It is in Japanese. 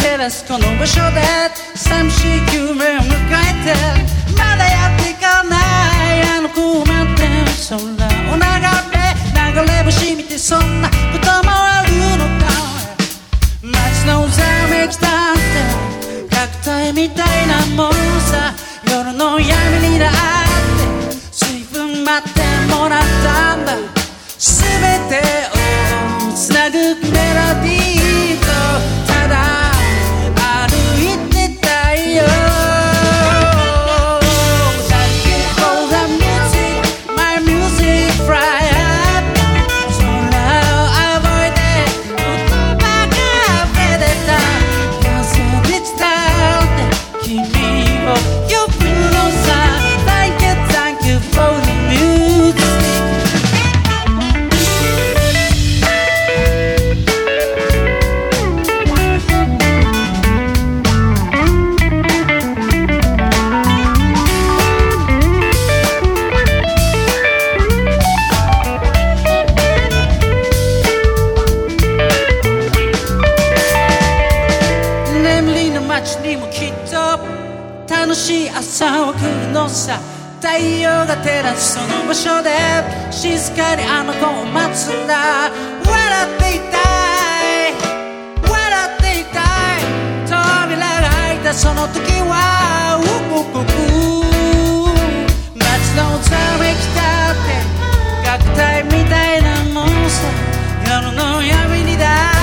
照らすこの場所で寂しい夢を迎えてまだやっていかないあの子待って空を眺め流れ星見てそんなこともあるのか。街のざめきだって確体みたいなものさ。夜の闇になって水分待ってのさ太陽が照らすその場所で静かにあの子を待つんだ。笑っていたい笑っていたい扉が開いたその時はウウウウ街のざめきたって虐待みたいなもんさ。夜の闇にだ